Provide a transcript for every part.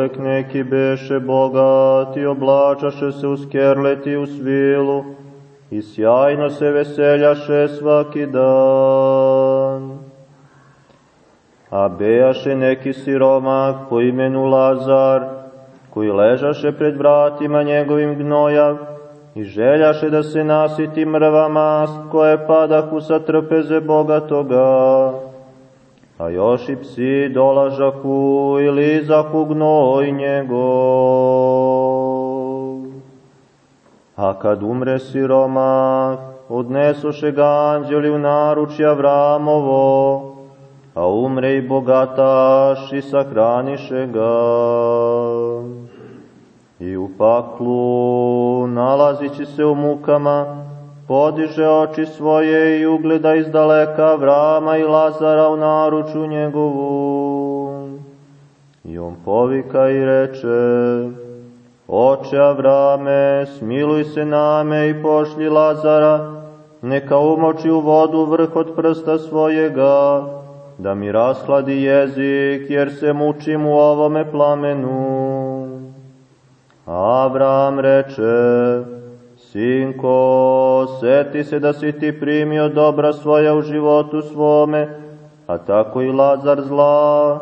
Čovek neki beše bogat i oblačaše se u skerleti u svilu i sjajno se veseljaše svaki dan. A bejaše neki siromak po imenu Lazar, koji ležaše pred vratima njegovim gnojav i željaše da se nasiti mrva mast koje padahu sa trpeze bogatoga a još i psi dolažahu i lizahu gnoj njegov. A kad umre siromak, odnesoše ga anđeli u naručje Avramovo, a umre i bogataš i sahraniše ga. I u paklu, nalazići se u mukama, podiže oči svoje i ugleda iz daleka Vrama i Lazara u naruču njegovu. I on povika i reče, Oče Avrame, smiluj se name i pošli Lazara, neka umoči u vodu vrh od prsta svojega, da mi rashladi jezik, jer se mučim u ovome plamenu. Avram reče, Sinko, seti se da si ti primio dobra svoja u životu svome, a tako i Lazar zla.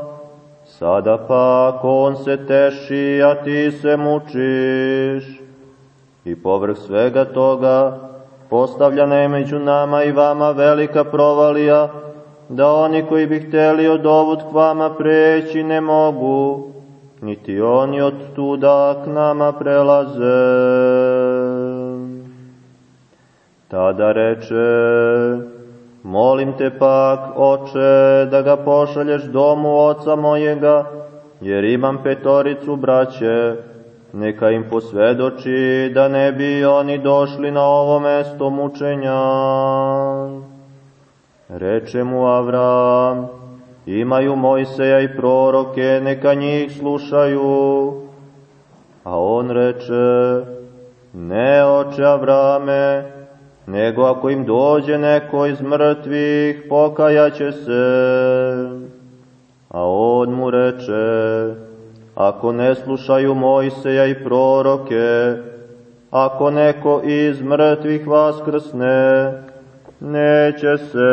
Sada pak on se teši, a ti se mučiš. I povrh svega toga postavljena je među nama i vama velika provalija, da oni koji bi hteli od ovud k vama preći ne mogu, niti oni od tuda k nama prelaze. Tada reče, molim te pak, oče, da ga pošalješ domu oca mojega, jer imam petoricu braće, neka im posvedoči da ne bi oni došli na ovo mesto mučenja. Reče mu Avram, imaju Mojseja i proroke, neka njih slušaju. A on reče, ne oče Avrame, nego ako im dođe neko iz mrtvih, pokajaće se. A on mu reče, ako ne slušaju Mojseja i proroke, ako neko iz mrtvih vaskrsne, neće se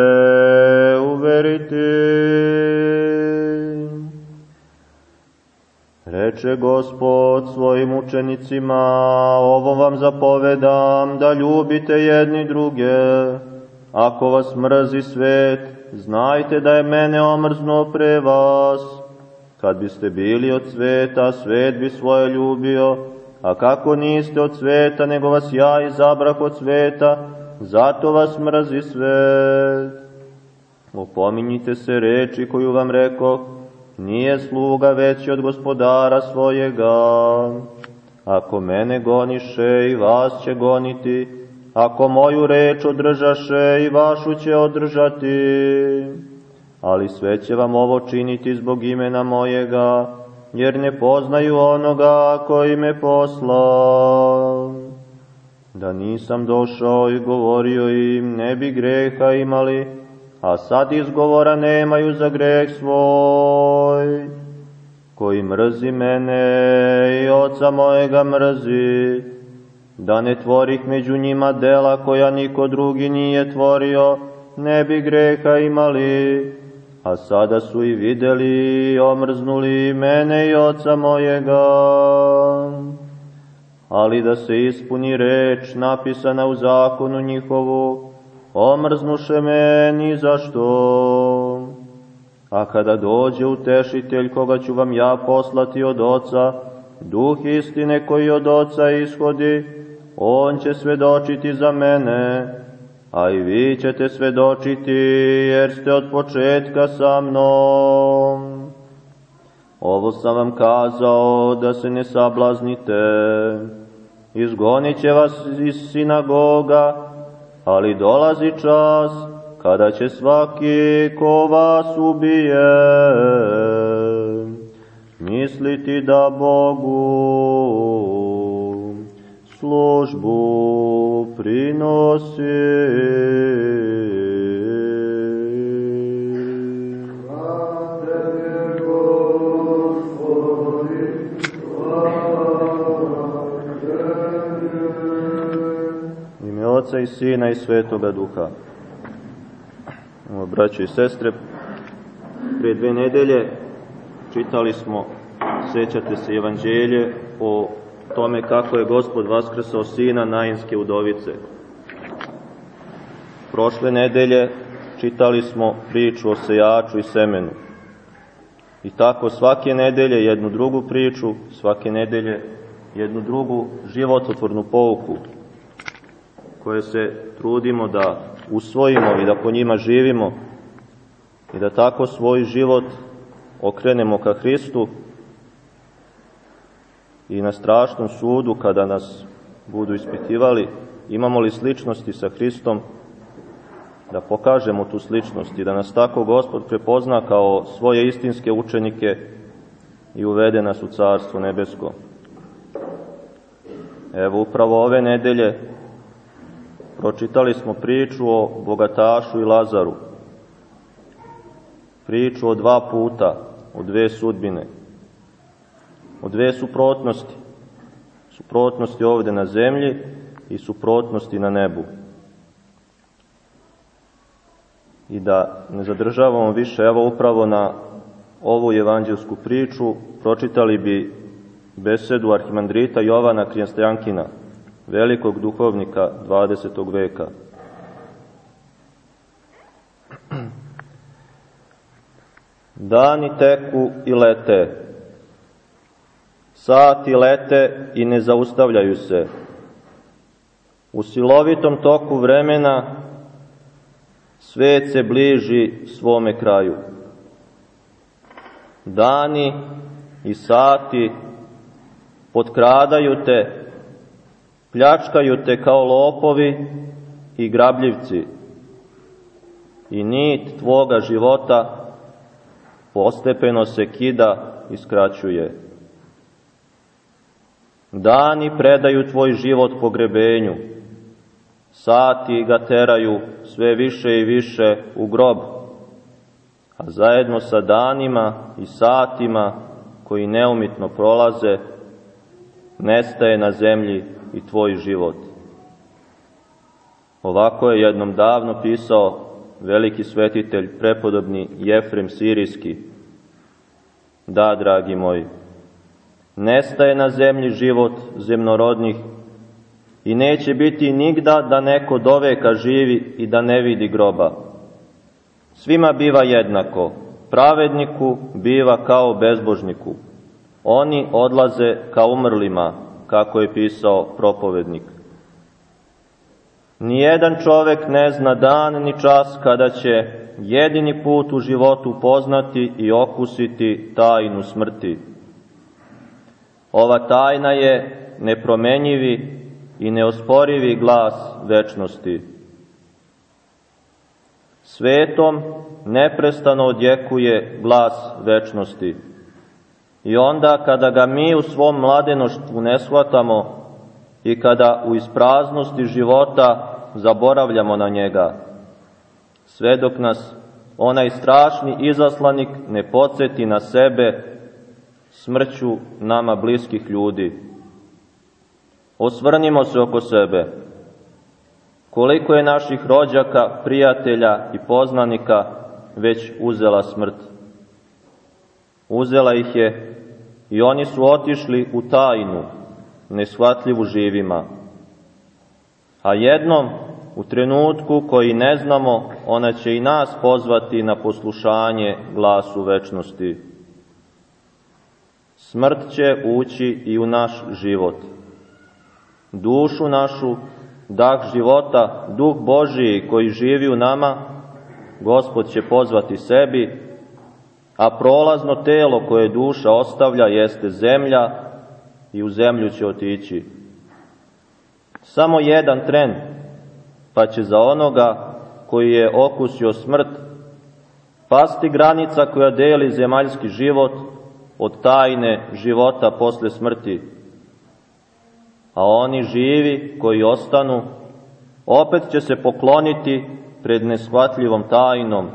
Reče Gospod svojim učenicima, ovo vam zapovedam, da ljubite jedni druge. Ako vas mrzi svet, znajte da je mene omrznuo pre vas. Kad biste bili od sveta, svet bi svoje ljubio, a kako niste od sveta, nego vas ja izabrah od sveta, zato vas mrzi svet. Opominjite se reči koju vam rekoh, nije sluga veći od gospodara svojega. Ako mene goniše i vas će goniti, ako moju reč održaše i vašu će održati. Ali sve će vam ovo činiti zbog imena mojega, jer ne poznaju onoga koji me posla. Da nisam došao i govorio im, ne bi greha imali, a sad izgovora nemaju za greh svoj, koji mrzi mene i oca mojega mrzi, da ne tvorih među njima dela koja niko drugi nije tvorio, ne bi greha imali, a sada su i videli i omrznuli mene i oca mojega. Ali da se ispuni reč napisana u zakonu njihovu, omrznuše me ni zašto. A kada dođe utešitelj koga ću vam ja poslati od oca, duh istine koji od oca ishodi, on će svedočiti za mene, a i vi ćete svedočiti jer ste od početka sa mnom. Ovo sam vam kazao da se ne sablaznite, gonit će vas iz sinagoga, ali dolazi čas kada će svaki ko vas ubije misliti da Bogu službu prinosi. Oca i Sina i Svetoga Duha. Braćo i sestre, prije dve nedelje čitali smo, sećate se, evanđelje o tome kako je gospod vaskrsao sina Najinske udovice. Prošle nedelje čitali smo priču o sejaču i semenu. I tako svake nedelje jednu drugu priču, svake nedelje jednu drugu živototvornu pouku koje se trudimo da usvojimo i da po njima živimo i da tako svoj život okrenemo ka Hristu i na strašnom sudu kada nas budu ispitivali imamo li sličnosti sa Hristom da pokažemo tu sličnost i da nas tako Gospod prepozna kao svoje istinske učenike i uvede nas u Carstvo nebesko. Evo upravo ove nedelje pročitali smo priču o bogatašu i Lazaru, priču o dva puta, o dve sudbine, o dve suprotnosti, suprotnosti ovde na zemlji i suprotnosti na nebu. I da ne zadržavamo više, evo upravo na ovu evanđelsku priču, pročitali bi besedu arhimandrita Jovana Krijanstajankina, velikog duhovnika 20. veka. Dani teku i lete, sati lete i ne zaustavljaju se. U silovitom toku vremena svet se bliži svome kraju. Dani i sati potkradaju te pljačkaju te kao lopovi i grabljivci. I nit tvoga života postepeno se kida i skraćuje. Dani predaju tvoj život pogrebenju, sati ga teraju sve više i više u grob, a zajedno sa danima i satima koji neumitno prolaze, nestaje na zemlji i tvoj život. Ovako je jednom davno pisao veliki svetitelj, prepodobni Jefrem Sirijski. Da, dragi moji, nestaje na zemlji život zemnorodnih i neće biti nigda da neko doveka živi i da ne vidi groba. Svima biva jednako, pravedniku biva kao bezbožniku. Oni odlaze ka umrlima, kako je pisao propovednik. Nijedan čovek ne zna dan ni čas kada će jedini put u životu poznati i okusiti tajnu smrti. Ova tajna je nepromenjivi i neosporivi glas večnosti. Svetom neprestano odjekuje glas večnosti. I onda kada ga mi u svom mladenoštvu ne shvatamo i kada u ispraznosti života zaboravljamo na njega, sve dok nas onaj strašni izaslanik ne podsjeti na sebe smrću nama bliskih ljudi. Osvrnimo se oko sebe. Koliko je naših rođaka, prijatelja i poznanika već uzela smrt? Uzela ih je i oni su otišli u tajnu, neshvatljivu živima. A jednom, u trenutku koji ne znamo, ona će i nas pozvati na poslušanje glasu večnosti. Smrt će ući i u naš život. Dušu našu, dah života, duh Božiji koji živi u nama, Gospod će pozvati sebi a prolazno telo koje duša ostavlja jeste zemlja i u zemlju će otići. Samo jedan tren, pa će za onoga koji je okusio smrt, pasti granica koja deli zemaljski život od tajne života posle smrti. A oni živi koji ostanu, opet će se pokloniti pred neshvatljivom tajnom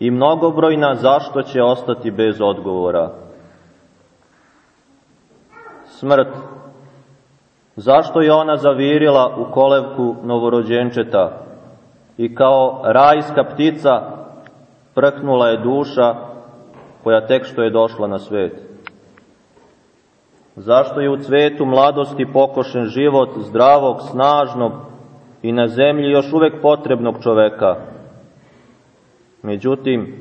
i mnogobrojna zašto će ostati bez odgovora. Smrt. Zašto je ona zavirila u kolevku novorođenčeta i kao rajska ptica prknula je duša koja tek što je došla na svet? Zašto je u cvetu mladosti pokošen život zdravog, snažnog i na zemlji još uvek potrebnog čoveka? Međutim,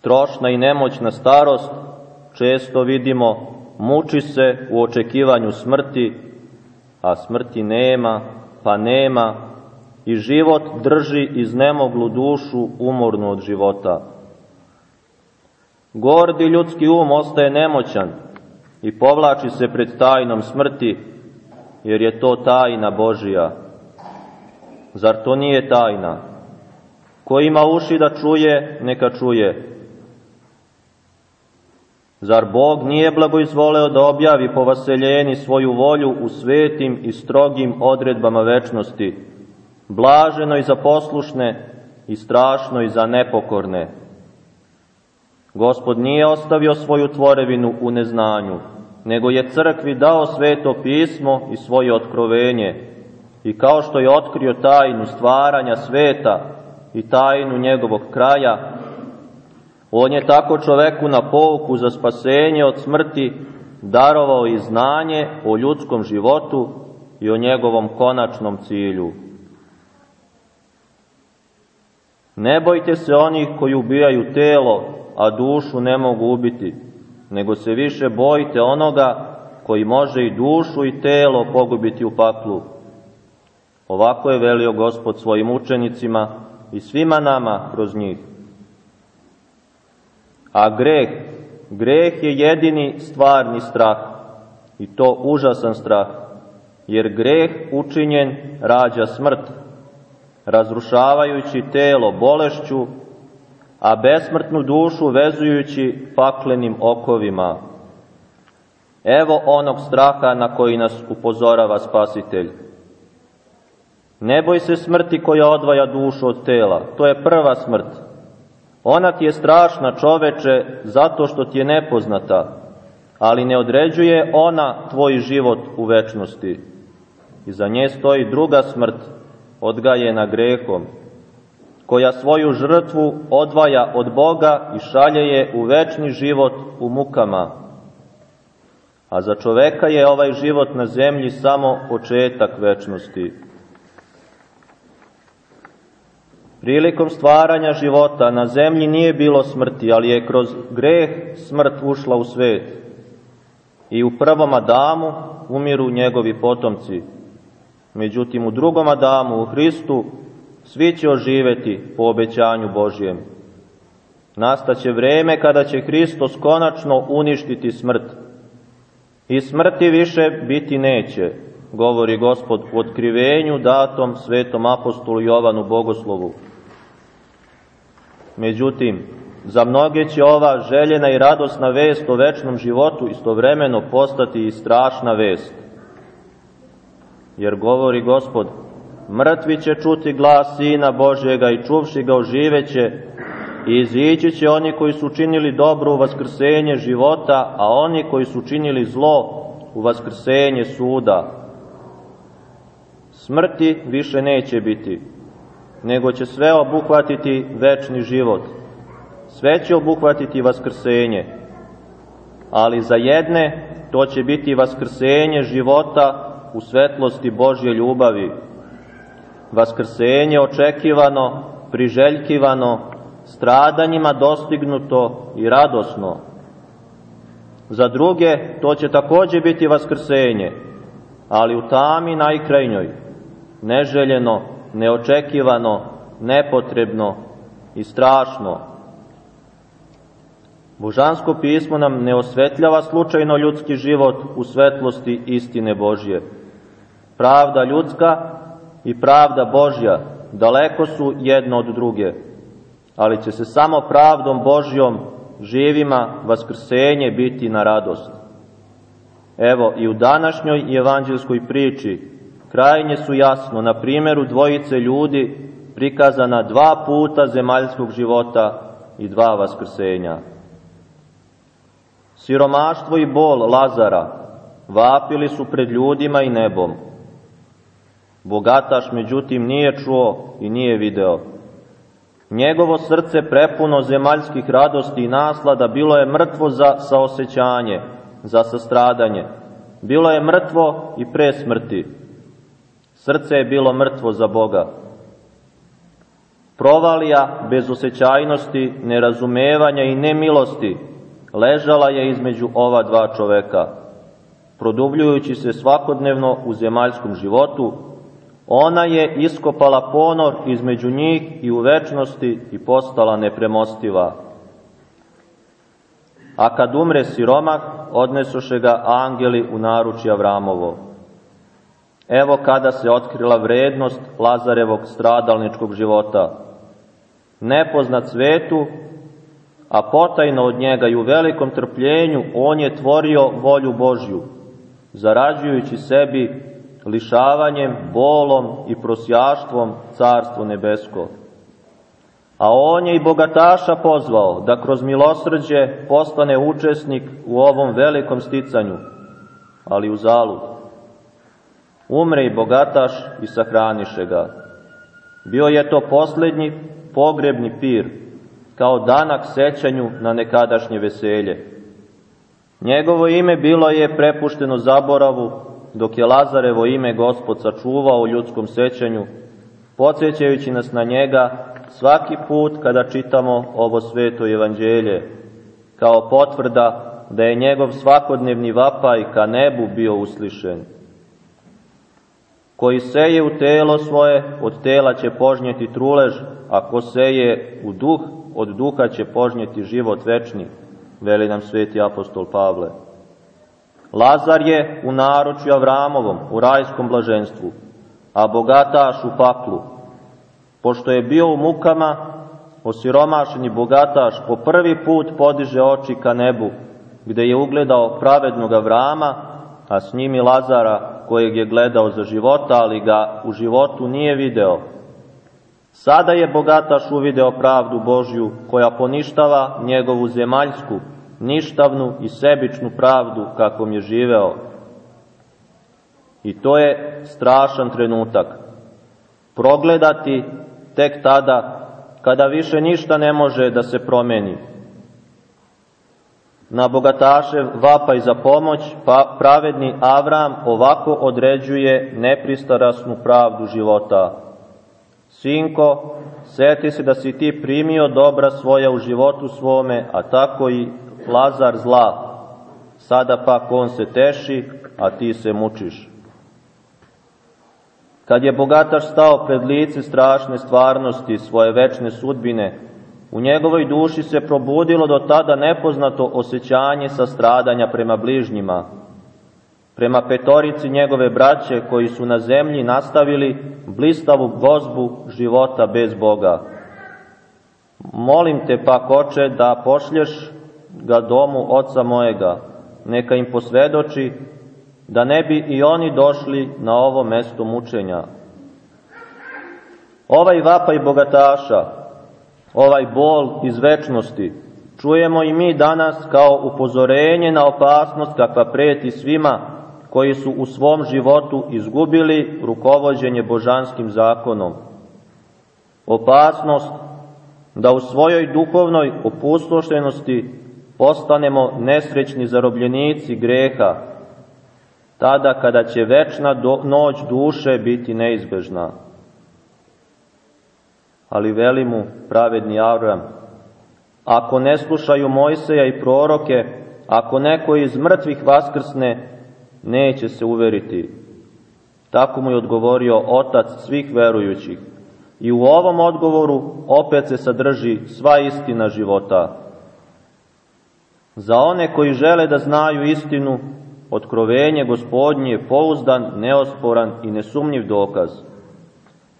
trošna i nemoćna starost često vidimo muči se u očekivanju smrti, a smrti nema, pa nema, i život drži iznemoglu dušu umornu od života. Gordi ljudski um ostaje nemoćan i povlači se pred tajnom smrti, jer je to tajna Božija. Zar to nije tajna? Ko ima uši da čuje, neka čuje. Zar Bog nije blagoizvoleo da objavi po vaseljeni svoju volju u svetim i strogim odredbama večnosti, blaženo i za poslušne i strašno i za nepokorne? Gospod nije ostavio svoju tvorevinu u neznanju, nego je crkvi dao sveto pismo i svoje otkrovenje, i kao što je otkrio tajnu stvaranja sveta i tajnu njegovog kraja, On je tako čoveku na pouku za spasenje od smrti darovao i znanje o ljudskom životu i o njegovom konačnom cilju. Ne bojte se onih koji ubijaju telo, a dušu ne mogu ubiti, nego se više bojite onoga koji može i dušu i telo pogubiti u paklu. Ovako je velio gospod svojim učenicima i svima nama kroz njih. A greh, greh je jedini stvarni strah i to užasan strah, jer greh učinjen rađa smrt, razrušavajući telo bolešću, a besmrtnu dušu vezujući paklenim okovima. Evo onog straha na koji nas upozorava spasitelj. Ne boj se smrti koja odvaja dušu od tela, to je prva smrt, Ona ti je strašna čoveče zato što ti je nepoznata, ali ne određuje ona tvoj život u večnosti. I za nje stoji druga smrt, odgajena grehom, koja svoju žrtvu odvaja od Boga i šalje je u večni život u mukama. A za čoveka je ovaj život na zemlji samo početak večnosti. Prilikom stvaranja života na zemlji nije bilo smrti, ali je kroz greh smrt ušla u svet. I u prvom Adamu umiru njegovi potomci. Međutim, u drugom Adamu, u Hristu, svi će oživeti po obećanju Božjem. Nastaće vreme kada će Hristos konačno uništiti smrt. I smrti više biti neće, govori Gospod u otkrivenju datom svetom apostolu Jovanu Bogoslovu. Međutim, za mnoge će ova željena i radosna vest o večnom životu istovremeno postati i strašna vest. Jer govori Gospod, mrtvi će čuti glas Sina Božjega i čuvši ga oživeće i izići će oni koji su činili dobro u vaskrsenje života, a oni koji su činili zlo u vaskrsenje suda. Smrti više neće biti nego će sve obuhvatiti večni život. Sve će obuhvatiti vaskrsenje, ali za jedne to će biti vaskrsenje života u svetlosti Božje ljubavi. Vaskrsenje očekivano, priželjkivano, stradanjima dostignuto i radosno. Za druge to će takođe biti vaskrsenje, ali u tami najkrajnjoj, neželjeno, neočekivano, nepotrebno i strašno. Božansko pismo nam ne osvetljava slučajno ljudski život u svetlosti istine Božje, pravda ljudska i pravda Božja daleko su jedno od druge, ali će se samo pravdom Božjom živima vaskrsenje biti na radost. Evo i u današnjoj evanđelskoj priči krajnje su jasno na primjeru dvojice ljudi prikazana dva puta zemaljskog života i dva vaskrsenja. Siromaštvo i bol Lazara vapili su pred ljudima i nebom. Bogataš, međutim, nije čuo i nije video. Njegovo srce prepuno zemaljskih radosti i naslada bilo je mrtvo za saosećanje, za sastradanje. Bilo je mrtvo i pre smrti. Srce je bilo mrtvo za Boga. Provalija bez osjećajnosti, nerazumevanja i nemilosti ležala je između ova dva čoveka. Produbljujući se svakodnevno u zemaljskom životu, ona je iskopala ponor između njih i u večnosti i postala nepremostiva. A kad umre siromah, odnesoše ga angeli u naručje Avramovo. Evo kada se otkrila vrednost Lazarevog stradalničkog života. Nepoznat svetu, a potajno od njega i u velikom trpljenju on je tvorio volju Božju, zarađujući sebi lišavanjem, bolom i prosjaštvom carstvo nebesko. A on je i bogataša pozvao da kroz milosrđe postane učesnik u ovom velikom sticanju, ali u zalud. Umre i bogataš i sahraniše ga. Bio je to poslednji pogrebni pir, kao danak sećanju na nekadašnje veselje. Njegovo ime bilo je prepušteno zaboravu, dok je Lazarevo ime gospod sačuvao u ljudskom sećanju, podsjećajući nas na njega svaki put kada čitamo ovo sveto evanđelje, kao potvrda da je njegov svakodnevni vapaj ka nebu bio uslišen. Koji seje u telo svoje, od tela će požnjeti trulež, a ko seje u duh, od duha će požnjeti život večni, veli nam sveti apostol Pavle. Lazar je u naročju Avramovom, u rajskom blaženstvu, a bogataš u paklu. Pošto je bio u mukama, osiromašeni bogataš po prvi put podiže oči ka nebu, gde je ugledao pravednog Avrama, a s njim i Lazara, kojeg je gledao za života, ali ga u životu nije video. Sada je bogataš uvideo pravdu Božju, koja poništava njegovu zemaljsku, ništavnu i sebičnu pravdu kakvom je živeo. I to je strašan trenutak. Progledati tek tada kada više ništa ne može da se promeni. Na bogataše vapaj za pomoć, pa pravedni Avram ovako određuje nepristarasnu pravdu života. Sinko, seti se da si ti primio dobra svoja u životu svome, a tako i Lazar zla, sada pak on se teši, a ti se mučiš. Kad je bogataš stao pred lice strašne stvarnosti svoje večne sudbine, u njegovoj duši se probudilo do tada nepoznato osjećanje stradanja prema bližnjima, prema petorici njegove braće koji su na zemlji nastavili blistavu gozbu života bez Boga. Molim te pak, oče, da pošlješ ga domu oca mojega, neka im posvedoči da ne bi i oni došli na ovo mesto mučenja. Ovaj vapaj bogataša, ovaj bol iz večnosti, čujemo i mi danas kao upozorenje na opasnost kakva preti svima koji su u svom životu izgubili rukovođenje božanskim zakonom. Opasnost da u svojoj duhovnoj opustošenosti postanemo nesrećni zarobljenici greha, tada kada će večna noć duše biti neizbežna. Ali veli mu pravedni Avram, ako ne slušaju Mojseja i proroke, ako neko iz mrtvih vaskrsne, neće se uveriti. Tako mu je odgovorio otac svih verujućih. I u ovom odgovoru opet se sadrži sva istina života. Za one koji žele da znaju istinu, otkrovenje gospodnje je pouzdan, neosporan i nesumnjiv dokaz.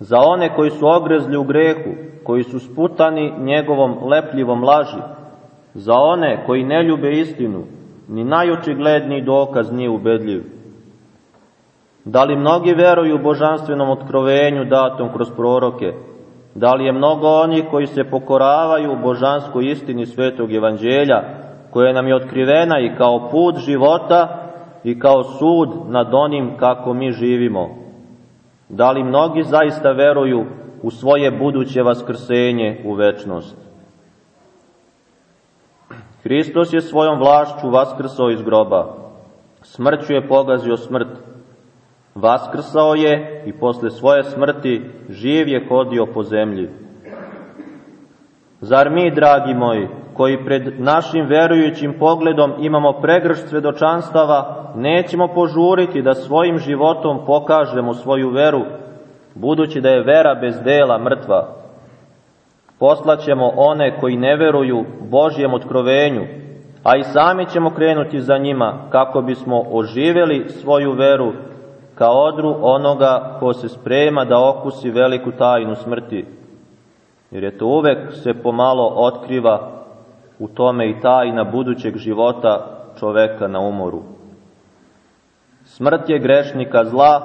Za one koji su ogrezli u grehu, koji su sputani njegovom lepljivom laži, za one koji ne ljube istinu, ni najočigledniji dokaz nije ubedljiv. Da li mnogi veruju božanstvenom otkrovenju datom kroz proroke? Da li je mnogo onih koji se pokoravaju božanskoj istini svetog evanđelja, koja nam je otkrivena i kao put života i kao sud nad onim kako mi živimo? Da li mnogi zaista veruju u svoje buduće vaskrsenje u večnost? Hristos je svojom vlašću vaskrsao iz groba. Smrću je pogazio smrt. Vaskrsao je i posle svoje smrti živ je hodio po zemlji. Zar mi, dragi moji, koji pred našim verujućim pogledom imamo pregršt svedočanstava, nećemo požuriti da svojim životom pokažemo svoju veru, budući da je vera bez dela mrtva. Poslaćemo one koji ne veruju Božjem otkrovenju, a i sami ćemo krenuti za njima kako bismo oživeli svoju veru kao odru onoga ko se sprema da okusi veliku tajnu smrti. Jer je to uvek se pomalo otkriva u tome i tajna budućeg života čoveka na umoru. Smrt je grešnika zla,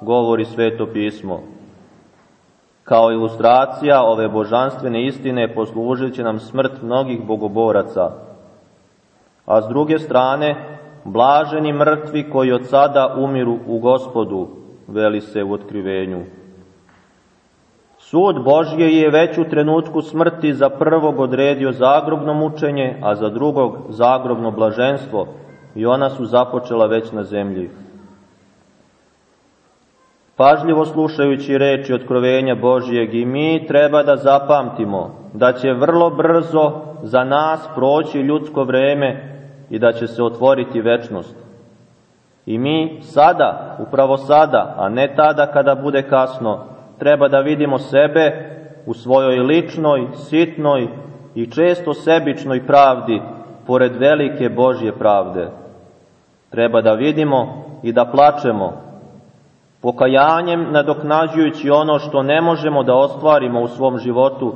govori sveto pismo. Kao ilustracija ove božanstvene istine poslužit će nam smrt mnogih bogoboraca, a s druge strane blaženi mrtvi koji od sada umiru u gospodu, veli se u otkrivenju. Sud Božje je već u trenutku smrti za prvog odredio zagrobno mučenje, a za drugog zagrobno blaženstvo i ona su započela već na zemlji. Pažljivo slušajući reči otkrovenja Božijeg i mi treba da zapamtimo da će vrlo brzo za nas proći ljudsko vreme i da će se otvoriti večnost. I mi sada, upravo sada, a ne tada kada bude kasno, treba da vidimo sebe u svojoj ličnoj, sitnoj i često sebičnoj pravdi, pored velike Božje pravde. Treba da vidimo i da plačemo, pokajanjem nadoknađujući ono što ne možemo da ostvarimo u svom životu,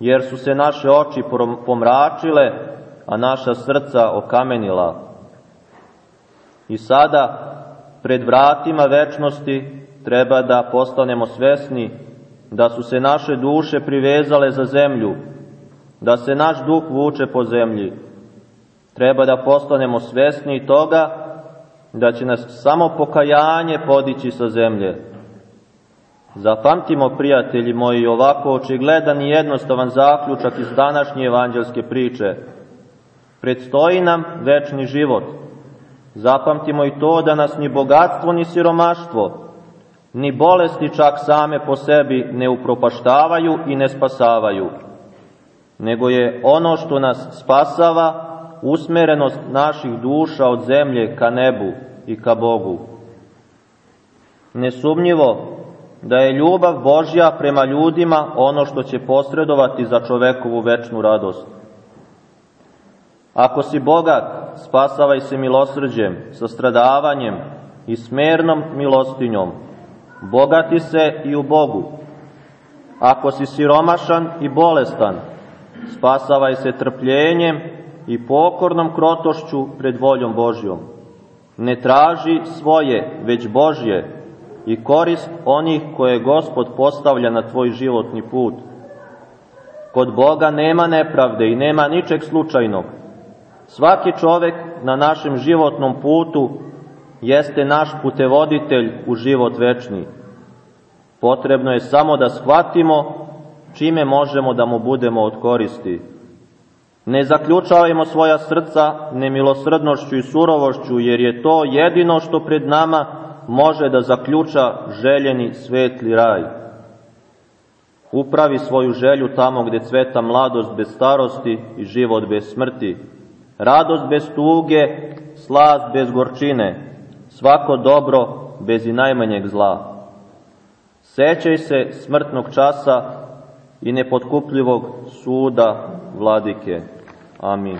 jer su se naše oči pomračile a naša srca okamenila. I sada, pred vratima večnosti, treba da postanemo svesni da su se naše duše privezale za zemlju, da se naš duh vuče po zemlji. Treba da postanemo svesni toga da će nas samo pokajanje podići sa zemlje. Zapamtimo, prijatelji moji, ovako očigledan i jednostavan zaključak iz današnje evanđelske priče – Predstoji nam večni život. Zapamtimo i to da nas ni bogatstvo ni siromaštvo, ni bolesti čak same po sebi ne upropaštavaju i ne spasavaju, nego je ono što nas spasava usmerenost naših duša od zemlje ka nebu i ka Bogu. Nesumnjivo da je ljubav Božja prema ljudima ono što će posredovati za čovekovu večnu radost. Ako si bogat, spasavaj se milosrđem, sastradavanjem i smernom milostinjom. Bogati se i u Bogu. Ako si siromašan i bolestan, spasavaj se trpljenjem i pokornom krotošću pred voljom Božjom. Ne traži svoje, već Božje i korist onih koje Gospod postavlja na tvoj životni put. Kod Boga nema nepravde i nema ničeg slučajnog, Svaki čovek na našem životnom putu jeste naš putevoditelj u život večni. Potrebno je samo da shvatimo čime možemo da mu budemo od koristi. Ne zaključavajmo svoja srca nemilosrdnošću i surovošću, jer je to jedino što pred nama može da zaključa željeni svetli raj. Upravi svoju želju tamo gde cveta mladost bez starosti i život bez smrti, radost bez tuge, slast bez gorčine, svako dobro bez i najmanjeg zla. Sećaj se smrtnog časa i nepotkupljivog suda vladike. Amin.